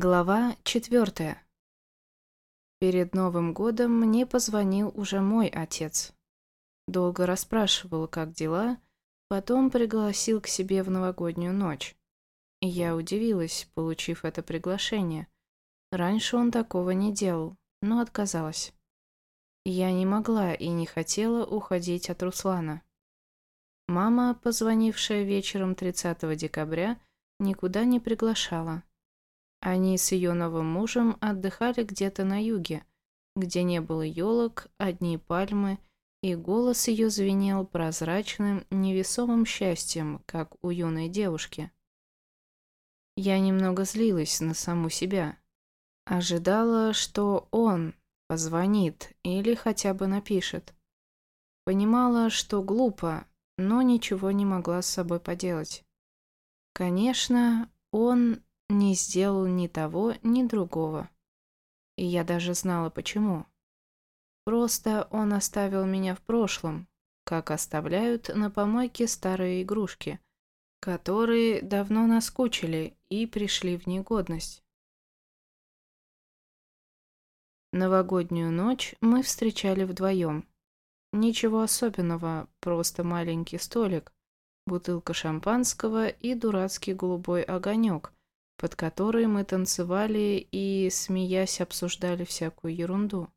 Глава четвертая. Перед Новым годом мне позвонил уже мой отец. Долго расспрашивал, как дела, потом пригласил к себе в новогоднюю ночь. Я удивилась, получив это приглашение. Раньше он такого не делал, но отказалась. Я не могла и не хотела уходить от Руслана. Мама, позвонившая вечером 30 декабря, никуда не приглашала они с ее новым мужем отдыхали где-то на юге, где не было елок, одни пальмы, и голос ее звенел прозрачным, невесомым счастьем, как у юной девушки. Я немного злилась на саму себя. Ожидала, что он позвонит или хотя бы напишет. Понимала, что глупо, но ничего не могла с собой поделать. Конечно, он не сделал ни того, ни другого. И я даже знала почему. Просто он оставил меня в прошлом, как оставляют на помойке старые игрушки, которые давно наскучили и пришли в негодность. Новогоднюю ночь мы встречали вдвоем. Ничего особенного, просто маленький столик, бутылка шампанского и дурацкий голубой огонек, под которой мы танцевали и, смеясь, обсуждали всякую ерунду.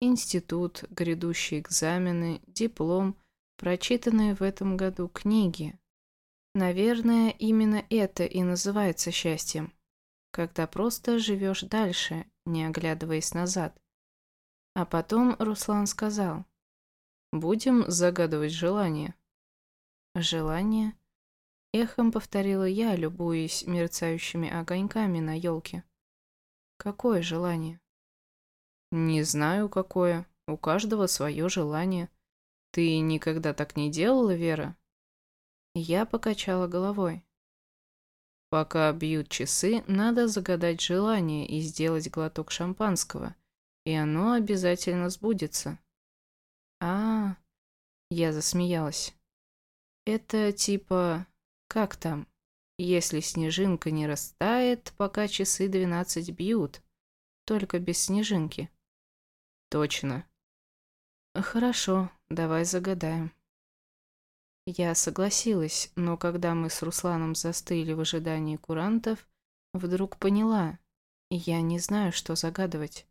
Институт, грядущие экзамены, диплом, прочитанные в этом году книги. Наверное, именно это и называется счастьем, когда просто живешь дальше, не оглядываясь назад. А потом Руслан сказал, «Будем загадывать желание». Желание? Эхом повторила я, любуясь мерцающими огоньками на елке. Какое желание? Не знаю, какое. У каждого свое желание. Ты никогда так не делала, Вера? Я покачала головой. Пока бьют часы, надо загадать желание и сделать глоток шампанского, и оно обязательно сбудется. А, -а, -а я засмеялась. Это типа как там? Если снежинка не растает, пока часы двенадцать бьют. Только без снежинки. Точно. Хорошо, давай загадаем. Я согласилась, но когда мы с Русланом застыли в ожидании курантов, вдруг поняла, я не знаю, что загадывать.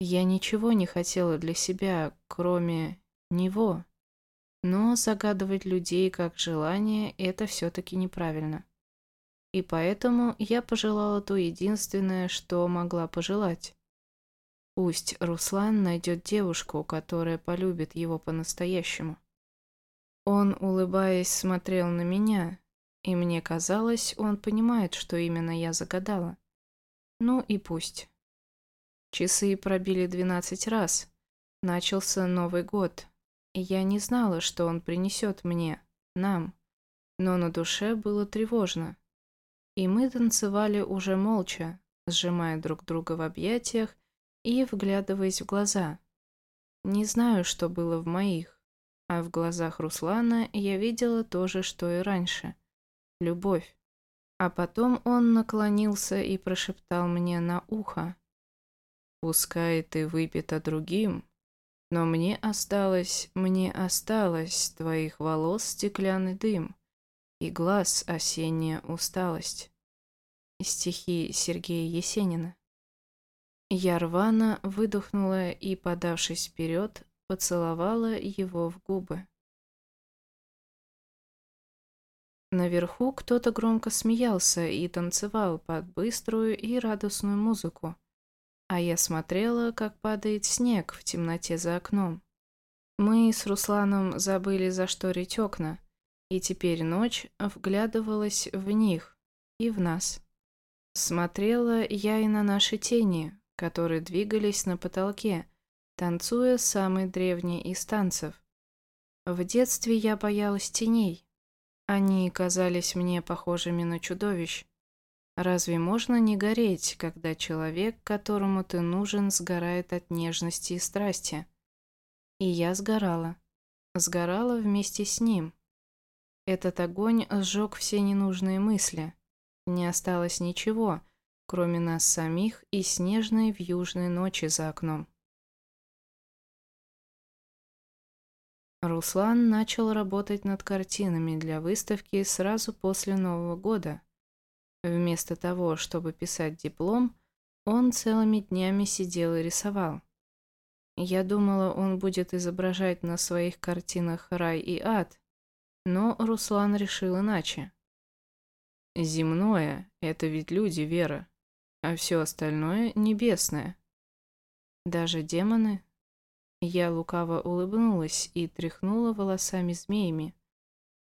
Я ничего не хотела для себя, кроме него. Но загадывать людей как желание – это все-таки неправильно. И поэтому я пожелала то единственное, что могла пожелать. Пусть Руслан найдет девушку, которая полюбит его по-настоящему. Он, улыбаясь, смотрел на меня, и мне казалось, он понимает, что именно я загадала. Ну и пусть. Часы пробили двенадцать раз. Начался Новый год, я не знала, что он принесет мне, нам, но на душе было тревожно. И мы танцевали уже молча, сжимая друг друга в объятиях и вглядываясь в глаза. Не знаю, что было в моих, а в глазах Руслана я видела то же, что и раньше – любовь. А потом он наклонился и прошептал мне на ухо. «Пускай ты выпита другим, но мне осталось, мне осталось твоих волос стеклянный дым и глаз осенняя усталость. Стихи Сергея Есенина. Я рвано выдохнула и, подавшись вперед, поцеловала его в губы. Наверху кто-то громко смеялся и танцевал под быструю и радостную музыку а я смотрела, как падает снег в темноте за окном. Мы с Русланом забыли зашторить окна, и теперь ночь вглядывалась в них и в нас. Смотрела я и на наши тени, которые двигались на потолке, танцуя самый древний из танцев. В детстве я боялась теней. Они казались мне похожими на чудовищ. Разве можно не гореть, когда человек, которому ты нужен, сгорает от нежности и страсти? И я сгорала. Сгорала вместе с ним. Этот огонь сжег все ненужные мысли. Не осталось ничего, кроме нас самих и снежной вьюжной ночи за окном. Руслан начал работать над картинами для выставки сразу после Нового года. Вместо того, чтобы писать диплом, он целыми днями сидел и рисовал. Я думала, он будет изображать на своих картинах рай и ад, но Руслан решил иначе. Земное — это ведь люди, Вера, а все остальное — небесное. Даже демоны? Я лукаво улыбнулась и тряхнула волосами-змеями.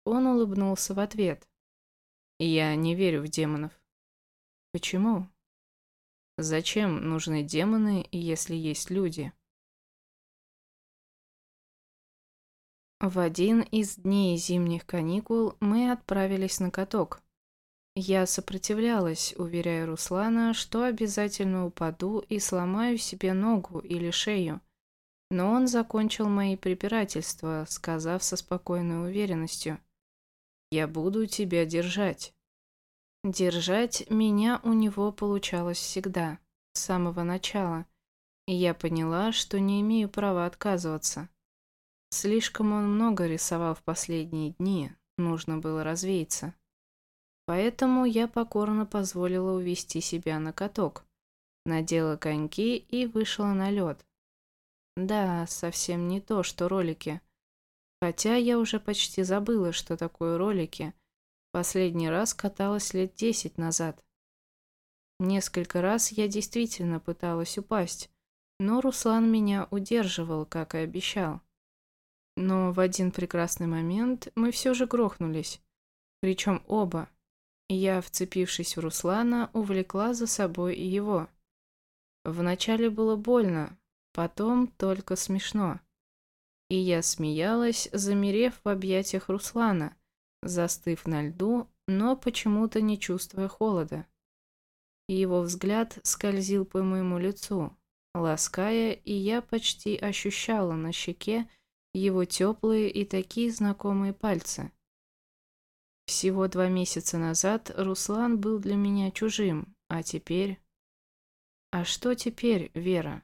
Он улыбнулся в ответ. Я не верю в демонов. Почему? Зачем нужны демоны, если есть люди? В один из дней зимних каникул мы отправились на каток. Я сопротивлялась, уверяя Руслана, что обязательно упаду и сломаю себе ногу или шею. Но он закончил мои препирательства, сказав со спокойной уверенностью. «Я буду тебя держать». Держать меня у него получалось всегда, с самого начала, и я поняла, что не имею права отказываться. Слишком он много рисовал в последние дни, нужно было развеяться. Поэтому я покорно позволила увести себя на каток, надела коньки и вышла на лед. Да, совсем не то, что ролики. Хотя я уже почти забыла, что такое ролики. Последний раз каталась лет десять назад. Несколько раз я действительно пыталась упасть, но Руслан меня удерживал, как и обещал. Но в один прекрасный момент мы все же грохнулись. Причем оба. Я, вцепившись в Руслана, увлекла за собой и его. Вначале было больно, потом только смешно. И я смеялась, замерев в объятиях Руслана, застыв на льду, но почему-то не чувствуя холода. Его взгляд скользил по моему лицу, лаская, и я почти ощущала на щеке его теплые и такие знакомые пальцы. Всего два месяца назад Руслан был для меня чужим, а теперь... А что теперь, Вера?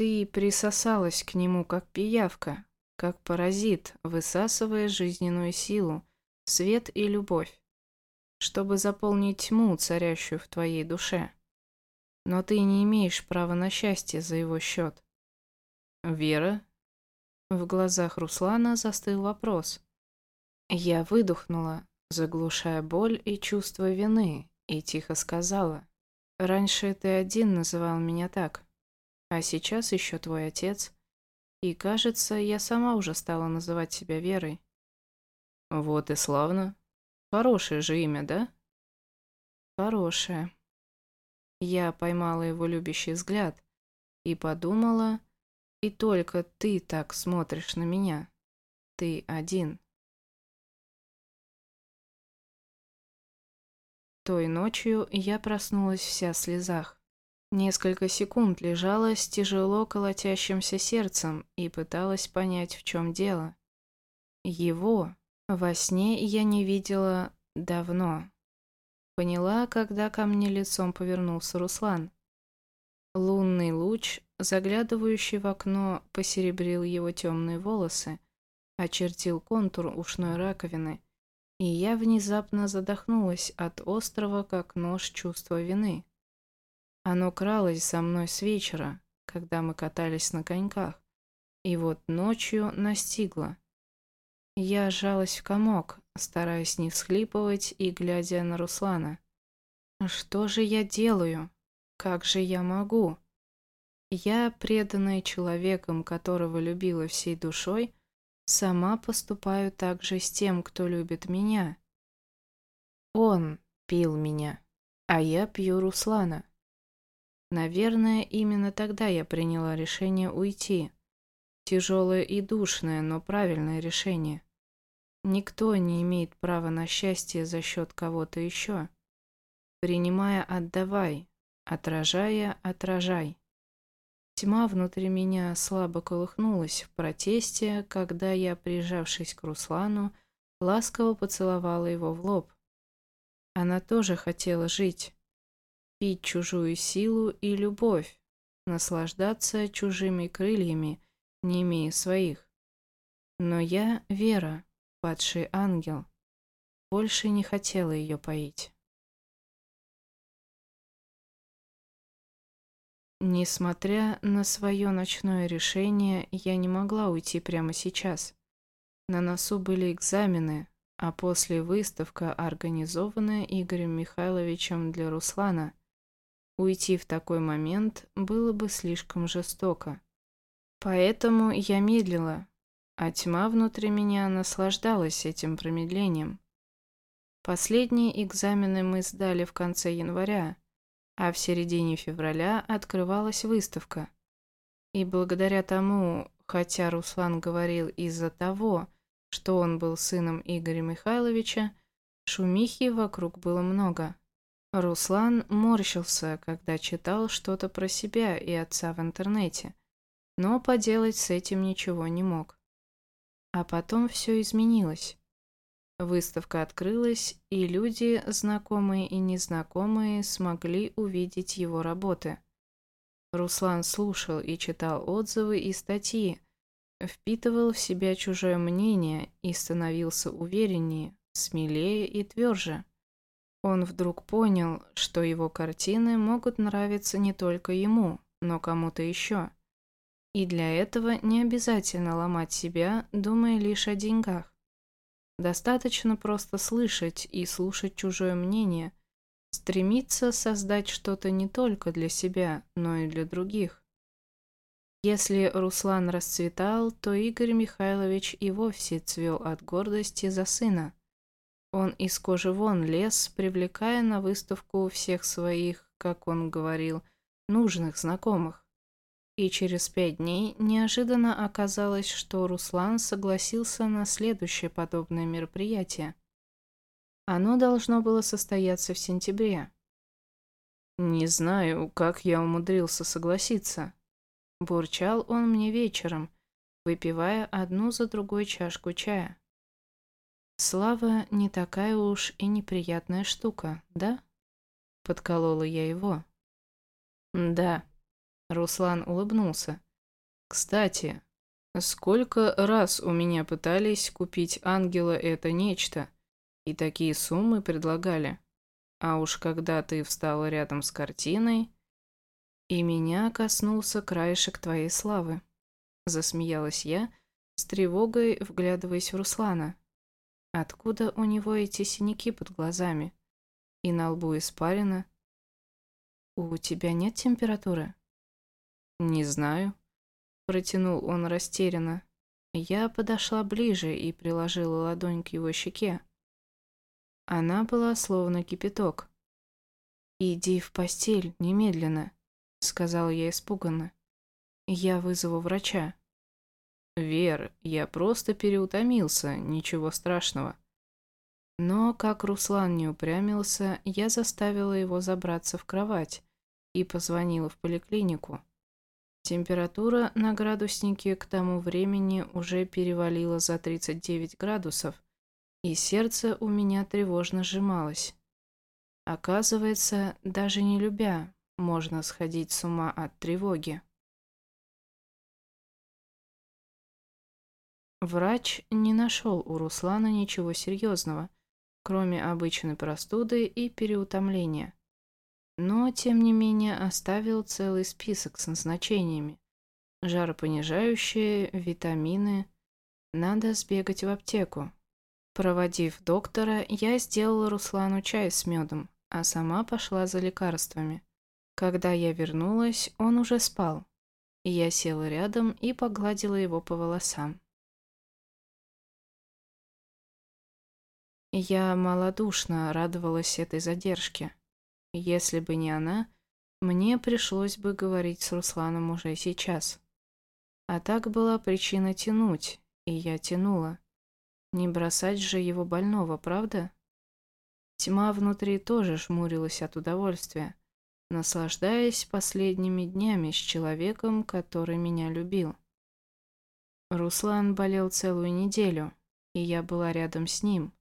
Ты присосалась к нему как пиявка, как паразит, высасывая жизненную силу, свет и любовь, чтобы заполнить тьму, царящую в твоей душе. Но ты не имеешь права на счастье за его счет. Вера в глазах Руслана застыл вопрос. Я выдохнула, заглушая боль и чувство вины, и тихо сказала. «Раньше ты один называл меня так, а сейчас еще твой отец. И, кажется, я сама уже стала называть себя Верой». «Вот и славно. Хорошее же имя, да?» «Хорошее». Я поймала его любящий взгляд и подумала, и только ты так смотришь на меня. Ты один. Той ночью я проснулась вся в слезах. Несколько секунд лежала с тяжело колотящимся сердцем и пыталась понять, в чем дело. Его во сне я не видела давно. Поняла, когда ко мне лицом повернулся Руслан. Лунный луч Заглядывающий в окно посеребрил его темные волосы, очертил контур ушной раковины, и я внезапно задохнулась от острого, как нож, чувства вины. Оно кралось за мной с вечера, когда мы катались на коньках, и вот ночью настигло. Я сжалась в комок, стараясь не всхлипывать и глядя на Руслана. «Что же я делаю? Как же я могу?» Я, преданная человеком, которого любила всей душой, сама поступаю так же с тем, кто любит меня. Он пил меня, а я пью Руслана. Наверное, именно тогда я приняла решение уйти. Тяжелое и душное, но правильное решение. Никто не имеет права на счастье за счет кого-то еще. Принимая, отдавай. Отражая, отражай. Тьма внутри меня слабо колыхнулась в протесте, когда я, прижавшись к Руслану, ласково поцеловала его в лоб. Она тоже хотела жить. Пить чужую силу и любовь, наслаждаться чужими крыльями, не имея своих. Но я, Вера, падший ангел, больше не хотела ее поить. Несмотря на свое ночное решение, я не могла уйти прямо сейчас. На носу были экзамены, а после выставка, организованная Игорем Михайловичем для Руслана. Уйти в такой момент было бы слишком жестоко. Поэтому я медлила, а тьма внутри меня наслаждалась этим промедлением. Последние экзамены мы сдали в конце января, а в середине февраля открывалась выставка. И благодаря тому, хотя Руслан говорил из-за того, что он был сыном Игоря Михайловича, шумихи вокруг было много. Руслан морщился, когда читал что-то про себя и отца в интернете, но поделать с этим ничего не мог. А потом все изменилось. Выставка открылась, и люди, знакомые и незнакомые, смогли увидеть его работы. Руслан слушал и читал отзывы и статьи, впитывал в себя чужое мнение и становился увереннее, смелее и тверже. Он вдруг понял, что его картины могут нравиться не только ему, но кому-то еще. И для этого не обязательно ломать себя, думая лишь о деньгах. Достаточно просто слышать и слушать чужое мнение, стремиться создать что-то не только для себя, но и для других. Если Руслан расцветал, то Игорь Михайлович и вовсе цвел от гордости за сына. Он из кожи вон лез, привлекая на выставку всех своих, как он говорил, нужных знакомых. И через пять дней неожиданно оказалось, что Руслан согласился на следующее подобное мероприятие. Оно должно было состояться в сентябре. «Не знаю, как я умудрился согласиться», – бурчал он мне вечером, выпивая одну за другой чашку чая. «Слава не такая уж и неприятная штука, да?» – подколола я его. «Да», Руслан улыбнулся. «Кстати, сколько раз у меня пытались купить ангела это нечто, и такие суммы предлагали. А уж когда ты встала рядом с картиной, и меня коснулся краешек твоей славы», — засмеялась я, с тревогой вглядываясь в Руслана. Откуда у него эти синяки под глазами? И на лбу испарина? «У тебя нет температуры?» «Не знаю», — протянул он растерянно. Я подошла ближе и приложила ладонь к его щеке. Она была словно кипяток. «Иди в постель немедленно», — сказал я испуганно. «Я вызову врача». «Вер, я просто переутомился, ничего страшного». Но, как Руслан не упрямился, я заставила его забраться в кровать и позвонила в поликлинику. Температура на градуснике к тому времени уже перевалила за 39 градусов, и сердце у меня тревожно сжималось. Оказывается, даже не любя, можно сходить с ума от тревоги. Врач не нашел у Руслана ничего серьезного, кроме обычной простуды и переутомления но, тем не менее, оставил целый список с назначениями. Жаропонижающие, витамины. Надо сбегать в аптеку. Проводив доктора, я сделала Руслану чай с медом, а сама пошла за лекарствами. Когда я вернулась, он уже спал. Я села рядом и погладила его по волосам. Я малодушно радовалась этой задержке. Если бы не она, мне пришлось бы говорить с Русланом уже сейчас. А так была причина тянуть, и я тянула. Не бросать же его больного, правда? Тьма внутри тоже жмурилась от удовольствия, наслаждаясь последними днями с человеком, который меня любил. Руслан болел целую неделю, и я была рядом с ним.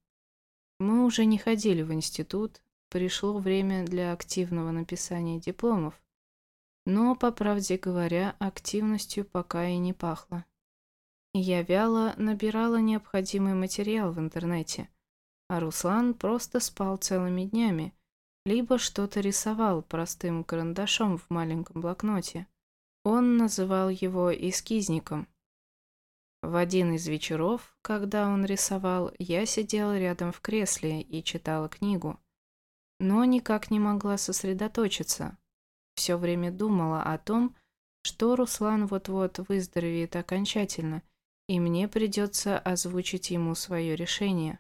Мы уже не ходили в институт, пришло время для активного написания дипломов, но, по правде говоря, активностью пока и не пахло. Я вяло набирала необходимый материал в интернете, а Руслан просто спал целыми днями, либо что-то рисовал простым карандашом в маленьком блокноте. Он называл его эскизником. В один из вечеров, когда он рисовал, я сидела рядом в кресле и читала книгу, но никак не могла сосредоточиться. Все время думала о том, что Руслан вот-вот выздоровеет окончательно, и мне придется озвучить ему свое решение.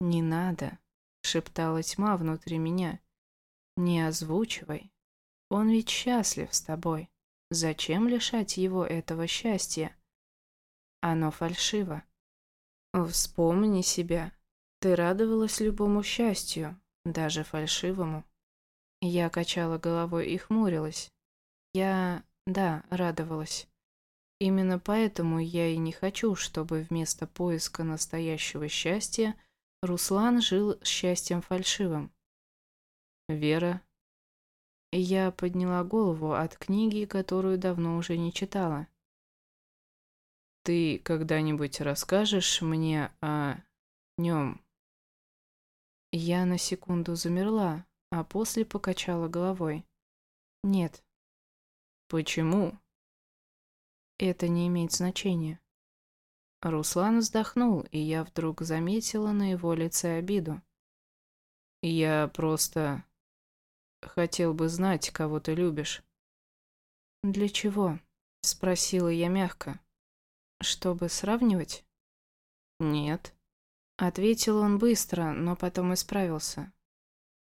«Не надо», шептала тьма внутри меня. «Не озвучивай. Он ведь счастлив с тобой. Зачем лишать его этого счастья? Оно фальшиво. Вспомни себя. Ты радовалась любому счастью, даже фальшивому». Я качала головой и хмурилась. Я, да, радовалась. Именно поэтому я и не хочу, чтобы вместо поиска настоящего счастья – Руслан жил счастьем фальшивым. Вера. Я подняла голову от книги, которую давно уже не читала. Ты когда-нибудь расскажешь мне о нем? Я на секунду замерла, а после покачала головой. Нет. Почему? Это не имеет значения. Руслан вздохнул, и я вдруг заметила на его лице обиду. «Я просто хотел бы знать, кого ты любишь». «Для чего?» — спросила я мягко. «Чтобы сравнивать?» «Нет», — ответил он быстро, но потом исправился.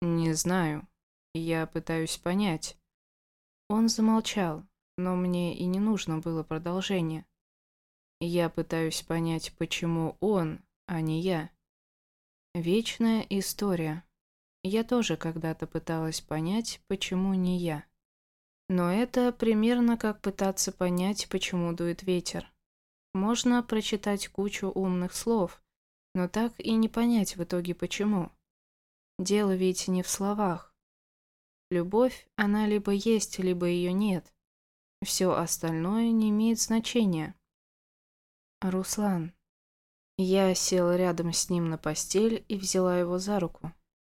«Не знаю. Я пытаюсь понять». Он замолчал, но мне и не нужно было продолжения. Я пытаюсь понять, почему он, а не я. Вечная история. Я тоже когда-то пыталась понять, почему не я. Но это примерно как пытаться понять, почему дует ветер. Можно прочитать кучу умных слов, но так и не понять в итоге почему. Дело ведь не в словах. Любовь, она либо есть, либо ее нет. Все остальное не имеет значения. «Руслан». Я села рядом с ним на постель и взяла его за руку.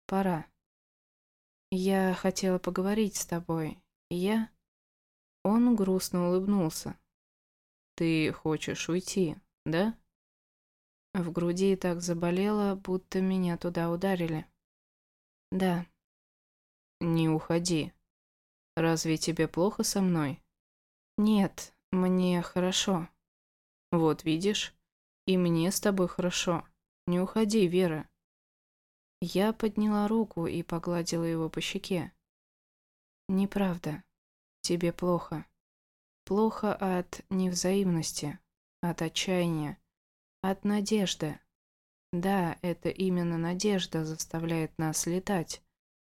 «Пора». «Я хотела поговорить с тобой. Я...» Он грустно улыбнулся. «Ты хочешь уйти, да?» В груди так заболело, будто меня туда ударили. «Да». «Не уходи. Разве тебе плохо со мной?» «Нет, мне хорошо». Вот видишь, и мне с тобой хорошо. Не уходи, Вера. Я подняла руку и погладила его по щеке. Неправда. Тебе плохо. Плохо от невзаимности, от отчаяния, от надежды. Да, это именно надежда заставляет нас летать.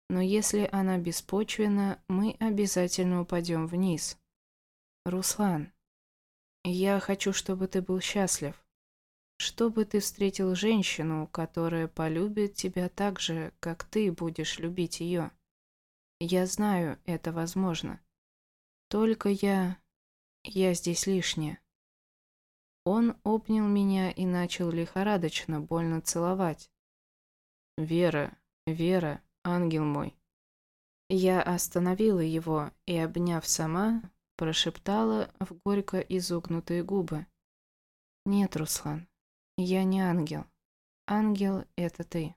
Но если она беспочвена, мы обязательно упадем вниз. Руслан, я хочу, чтобы ты был счастлив. Чтобы ты встретил женщину, которая полюбит тебя так же, как ты будешь любить ее. Я знаю, это возможно. Только я... я здесь лишняя. Он обнял меня и начал лихорадочно, больно целовать. «Вера, Вера, ангел мой». Я остановила его и, обняв сама, прошептала в горько изогнутые губы. «Нет, Руслан, я не ангел. Ангел — это ты».